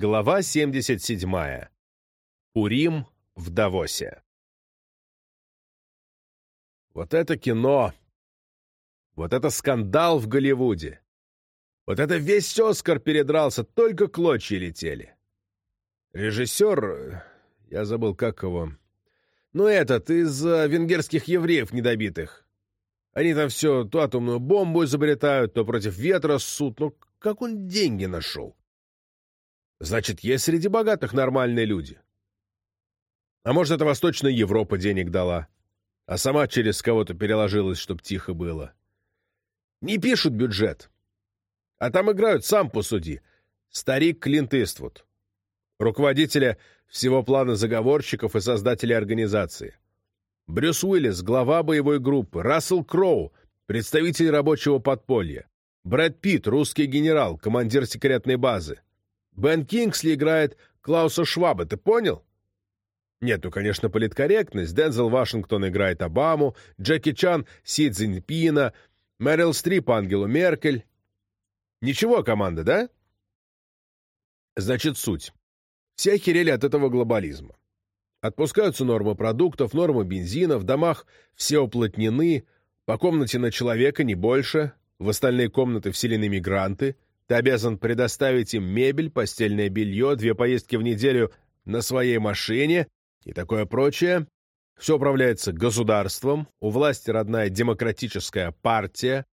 Глава 77. Урим в Давосе. Вот это кино! Вот это скандал в Голливуде! Вот это весь Оскар передрался, только клочья летели. Режиссер, я забыл, как его... Ну, этот, из венгерских евреев недобитых. Они там все то атомную бомбу изобретают, то против ветра ссут. Ну, как он деньги нашел? Значит, есть среди богатых нормальные люди. А может, это Восточная Европа денег дала, а сама через кого-то переложилась, чтоб тихо было. Не пишут бюджет. А там играют, сам посуди. Старик Клинт Иствуд. Руководителя всего плана заговорщиков и создателя организации. Брюс Уиллис, глава боевой группы. Рассел Кроу, представитель рабочего подполья. Брэд Питт, русский генерал, командир секретной базы. Бен Кингсли играет Клауса Шваба, ты понял? Нет, ну, конечно, политкорректность. Дензел Вашингтон играет Обаму, Джеки Чан — Си Цзиньпина, Мэрил Стрип — Ангелу Меркель. Ничего, команда, да? Значит, суть. Все охерели от этого глобализма. Отпускаются нормы продуктов, нормы бензина, в домах все уплотнены, по комнате на человека не больше, в остальные комнаты вселены мигранты — ты обязан предоставить им мебель, постельное белье, две поездки в неделю на своей машине и такое прочее. Все управляется государством, у власти родная демократическая партия.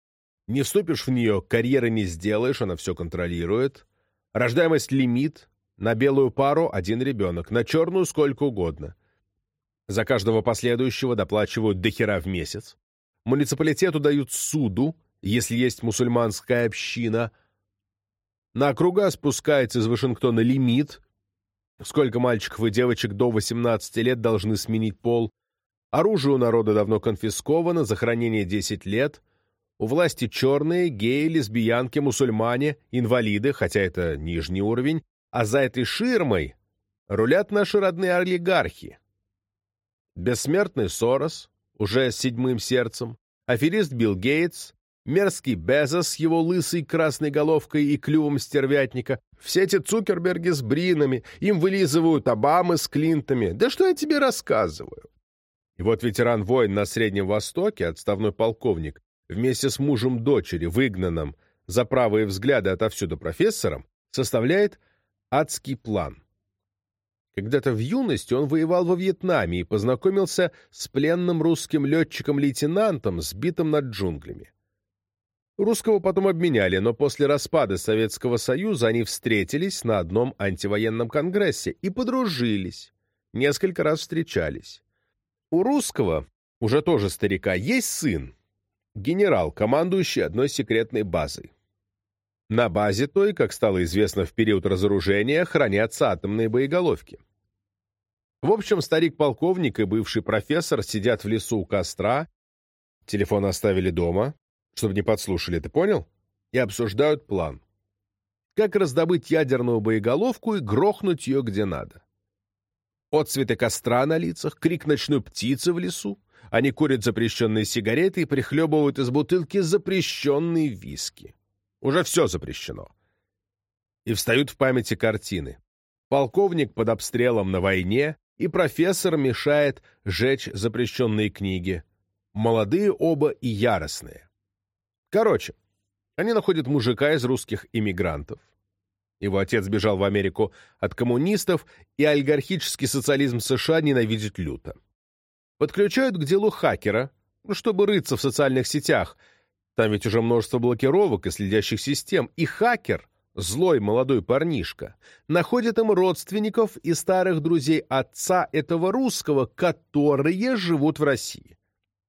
Не вступишь в нее, карьеры не сделаешь, она все контролирует. Рождаемость лимит, на белую пару один ребенок, на черную сколько угодно. За каждого последующего доплачивают дохера в месяц. Муниципалитету дают суду, если есть мусульманская община – на округа спускается из Вашингтона лимит, сколько мальчиков и девочек до 18 лет должны сменить пол. Оружие у народа давно конфисковано, за хранение 10 лет. У власти черные, геи, лесбиянки, мусульмане, инвалиды, хотя это нижний уровень, а за этой ширмой рулят наши родные олигархи. Бессмертный Сорос, уже с седьмым сердцем, аферист Билл Гейтс, мерзкий Безос с его лысой красной головкой и клювом стервятника, все эти Цукерберги с Бринами, им вылизывают Обамы с Клинтами. Да что я тебе рассказываю? И вот ветеран-воин на Среднем Востоке, отставной полковник, вместе с мужем дочери, выгнанным за правые взгляды отовсюду профессором, составляет адский план. Когда-то в юности он воевал во Вьетнаме и познакомился с пленным русским летчиком-лейтенантом, сбитым над джунглями. Русского потом обменяли, но после распада Советского Союза они встретились на одном антивоенном конгрессе и подружились, несколько раз встречались. У русского, уже тоже старика, есть сын, генерал, командующий одной секретной базой. На базе той, как стало известно в период разоружения, хранятся атомные боеголовки. В общем, старик-полковник и бывший профессор сидят в лесу у костра, телефон оставили дома, чтобы не подслушали, ты понял? И обсуждают план. Как раздобыть ядерную боеголовку и грохнуть ее где надо. Отцветы костра на лицах, крик ночной птицы в лесу. Они курят запрещенные сигареты и прихлебывают из бутылки запрещенные виски. Уже все запрещено. И встают в памяти картины. Полковник под обстрелом на войне, и профессор мешает жечь запрещенные книги. Молодые оба и яростные. Короче, они находят мужика из русских иммигрантов. Его отец бежал в Америку от коммунистов, и олигархический социализм США ненавидит люто. Подключают к делу хакера, ну, чтобы рыться в социальных сетях. Там ведь уже множество блокировок и следящих систем. И хакер, злой молодой парнишка, находит им родственников и старых друзей отца этого русского, которые живут в России.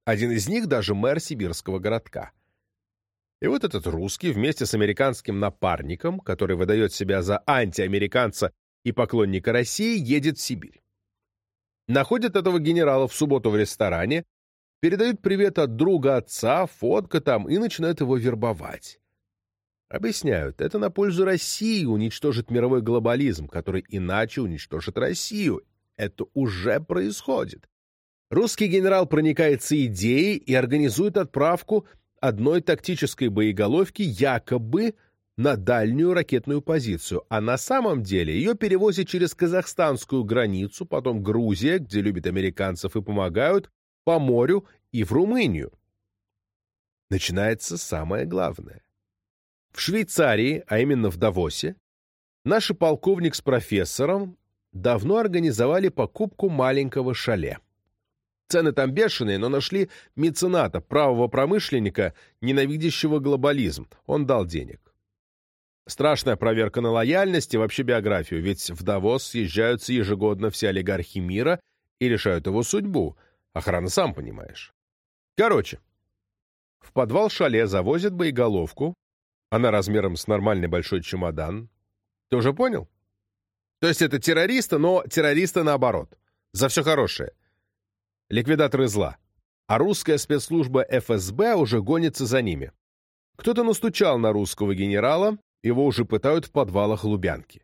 Один из них даже мэр сибирского городка. И вот этот русский вместе с американским напарником, который выдает себя за антиамериканца и поклонника России, едет в Сибирь. Находят этого генерала в субботу в ресторане, передают привет от друга отца, фотка там, и начинают его вербовать. Объясняют, это на пользу России уничтожит мировой глобализм, который иначе уничтожит Россию. Это уже происходит. Русский генерал проникается идеей и организует отправку одной тактической боеголовки якобы на дальнюю ракетную позицию, а на самом деле ее перевозят через казахстанскую границу, потом Грузия, где любят американцев и помогают, по морю и в Румынию. Начинается самое главное. В Швейцарии, а именно в Давосе, наши полковник с профессором давно организовали покупку маленького шале. Цены там бешеные, но нашли мецената, правого промышленника, ненавидящего глобализм. Он дал денег. Страшная проверка на лояльность и вообще биографию, ведь в Давос съезжаются ежегодно все олигархи мира и решают его судьбу. Охрана сам понимаешь. Короче, в подвал шале завозят боеголовку, она размером с нормальный большой чемодан. Ты уже понял? То есть это террористы, но террористы наоборот. За все хорошее. Ликвидаторы зла. А русская спецслужба ФСБ уже гонится за ними. Кто-то настучал на русского генерала, его уже пытают в подвалах Лубянки.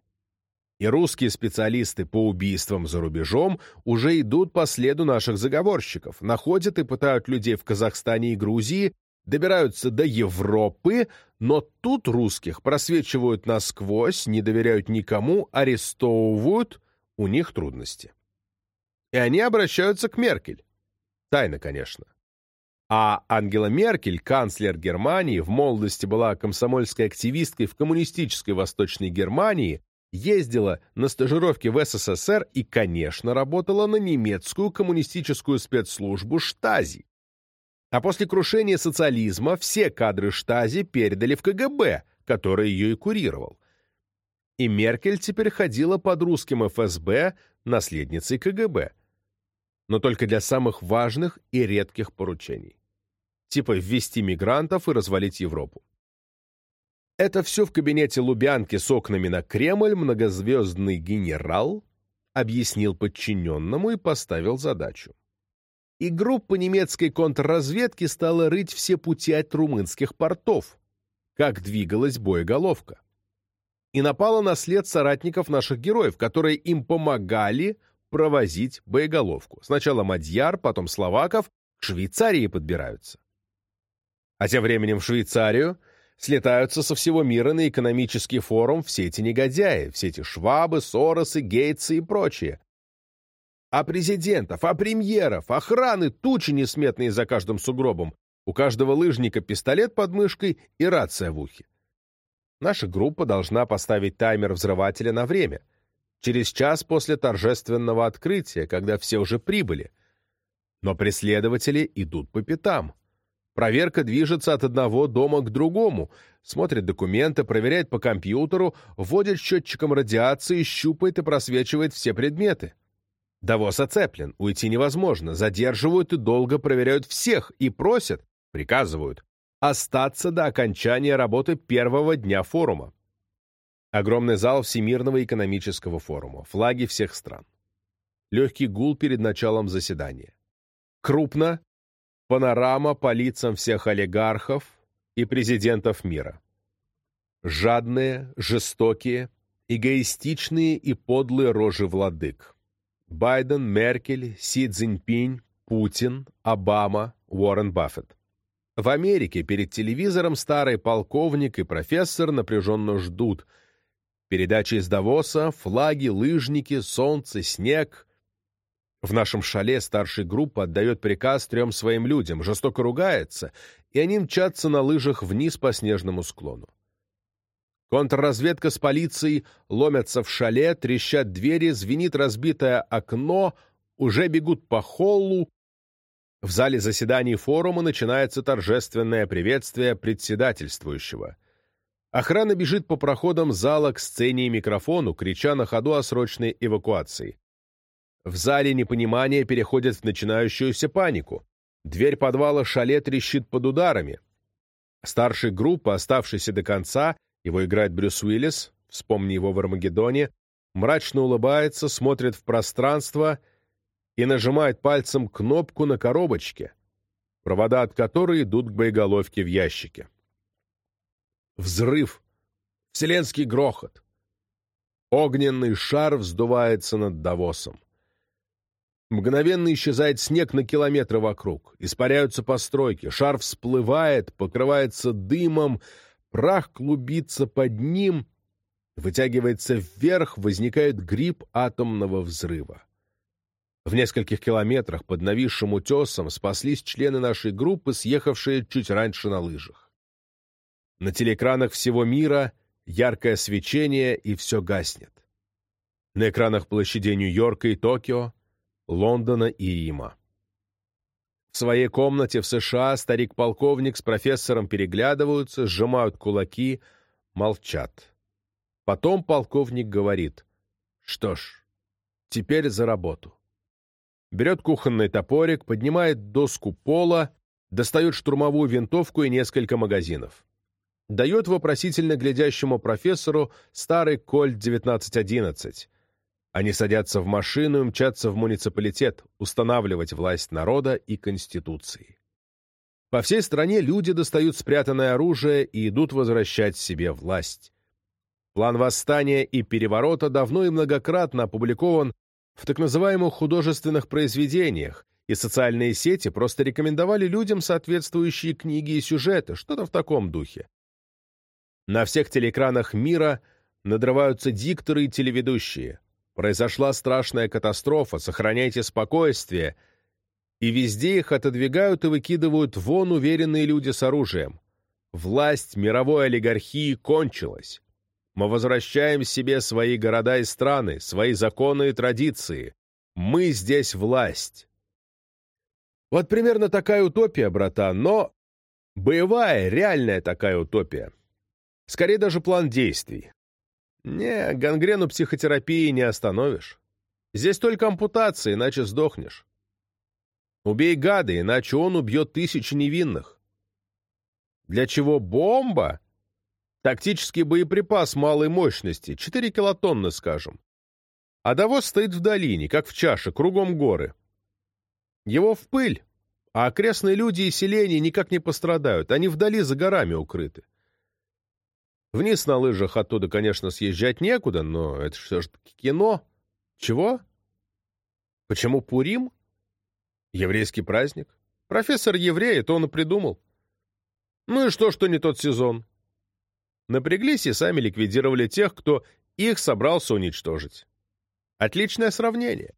И русские специалисты по убийствам за рубежом уже идут по следу наших заговорщиков, находят и пытают людей в Казахстане и Грузии, добираются до Европы, но тут русских просвечивают насквозь, не доверяют никому, арестовывают, у них трудности. И они обращаются к Меркель. Тайно, конечно. А Ангела Меркель, канцлер Германии, в молодости была комсомольской активисткой в коммунистической Восточной Германии, ездила на стажировки в СССР и, конечно, работала на немецкую коммунистическую спецслужбу Штази. А после крушения социализма все кадры Штази передали в КГБ, который ее и курировал. И Меркель теперь ходила под русским ФСБ наследницей КГБ. Но только для самых важных и редких поручений типа ввести мигрантов и развалить Европу. Это все в кабинете Лубянки с окнами на Кремль многозвездный генерал объяснил подчиненному и поставил задачу. И группа немецкой контрразведки стала рыть все пути от румынских портов, как двигалась боеголовка. И напала на след соратников наших героев, которые им помогали провозить боеголовку. Сначала Мадьяр, потом Словаков, к Швейцарии подбираются. А тем временем в Швейцарию слетаются со всего мира на экономический форум все эти негодяи, все эти Швабы, Соросы, Гейтсы и прочие. А президентов, а премьеров, охраны тучи несметные за каждым сугробом, у каждого лыжника пистолет под мышкой и рация в ухе. Наша группа должна поставить таймер взрывателя на время, через час после торжественного открытия, когда все уже прибыли. Но преследователи идут по пятам. Проверка движется от одного дома к другому, смотрит документы, проверяет по компьютеру, вводит счетчиком радиации, щупает и просвечивает все предметы. Давос оцеплен, уйти невозможно, задерживают и долго проверяют всех и просят, приказывают, остаться до окончания работы первого дня форума. Огромный зал Всемирного экономического форума, флаги всех стран. Легкий гул перед началом заседания. Крупно, Панорама по лицам всех олигархов и президентов мира. Жадные, жестокие, эгоистичные и подлые рожи владык. Байден, Меркель, Си Цзиньпинь, Путин, Обама, Уоррен Баффет. В Америке перед телевизором старый полковник и профессор напряженно ждут. Передачи из Давоса, флаги, лыжники, солнце, снег, в нашем шале старший группы отдает приказ трем своим людям, жестоко ругается, и они мчатся на лыжах вниз по снежному склону. Контрразведка с полицией ломятся в шале, трещат двери, звенит разбитое окно, уже бегут по холлу. В зале заседаний форума начинается торжественное приветствие председательствующего. Охрана бежит по проходам зала к сцене и микрофону, крича на ходу о срочной эвакуации. В зале непонимание переходит в начинающуюся панику. Дверь подвала шале трещит под ударами. Старший группы, оставшийся до конца, его играет Брюс Уиллис, вспомни его в Армагеддоне, мрачно улыбается, смотрит в пространство и нажимает пальцем кнопку на коробочке, провода от которой идут к боеголовке в ящике. Взрыв. Вселенский грохот. Огненный шар вздувается над Давосом. Мгновенно исчезает снег на километры вокруг, испаряются постройки, шар всплывает, покрывается дымом, Прах клубится под ним, вытягивается вверх, возникает гриб атомного взрыва. В нескольких километрах под нависшим утесом спаслись члены нашей группы, съехавшие чуть раньше на лыжах. На телеэкранах всего мира яркое свечение, и все гаснет. На экранах площадей Нью-Йорка и Токио, Лондона и Рима. В своей комнате в США старик-полковник с профессором переглядываются, сжимают кулаки, молчат. Потом полковник говорит, что ж, теперь за работу. Берет кухонный топорик, поднимает доску пола, достает штурмовую винтовку и несколько магазинов. Дает вопросительно глядящему профессору старый кольт 1911, они садятся в машину и мчатся в муниципалитет устанавливать власть народа и Конституции. По всей стране люди достают спрятанное оружие и идут возвращать себе власть. План восстания и переворота давно и многократно опубликован в так называемых художественных произведениях, и социальные сети просто рекомендовали людям соответствующие книги и сюжеты, что-то в таком духе. На всех телекранах мира надрываются дикторы и телеведущие. Произошла страшная катастрофа, сохраняйте спокойствие. И везде их отодвигают и выкидывают вон уверенные люди с оружием. Власть мировой олигархии кончилась. Мы возвращаем себе свои города и страны, свои законы и традиции. Мы здесь власть. Вот примерно такая утопия, братан, но боевая, реальная такая утопия. Скорее даже план действий. Не, гангрену психотерапии не остановишь. Здесь только ампутация, иначе сдохнешь. Убей гада, иначе он убьет тысячи невинных. Для чего бомба? Тактический боеприпас малой мощности, 4 килотонны, скажем. А Давос стоит в долине, как в чаше, кругом горы. Его в пыль, а окрестные люди и селения никак не пострадают, они вдали за горами укрыты. Вниз на лыжах оттуда, конечно, съезжать некуда, но это все же кино. Чего? Почему Пурим? Еврейский праздник. Профессор еврей, это он и придумал. Ну и что, что не тот сезон? Напряглись и сами ликвидировали тех, кто их собрался уничтожить. Отличное сравнение.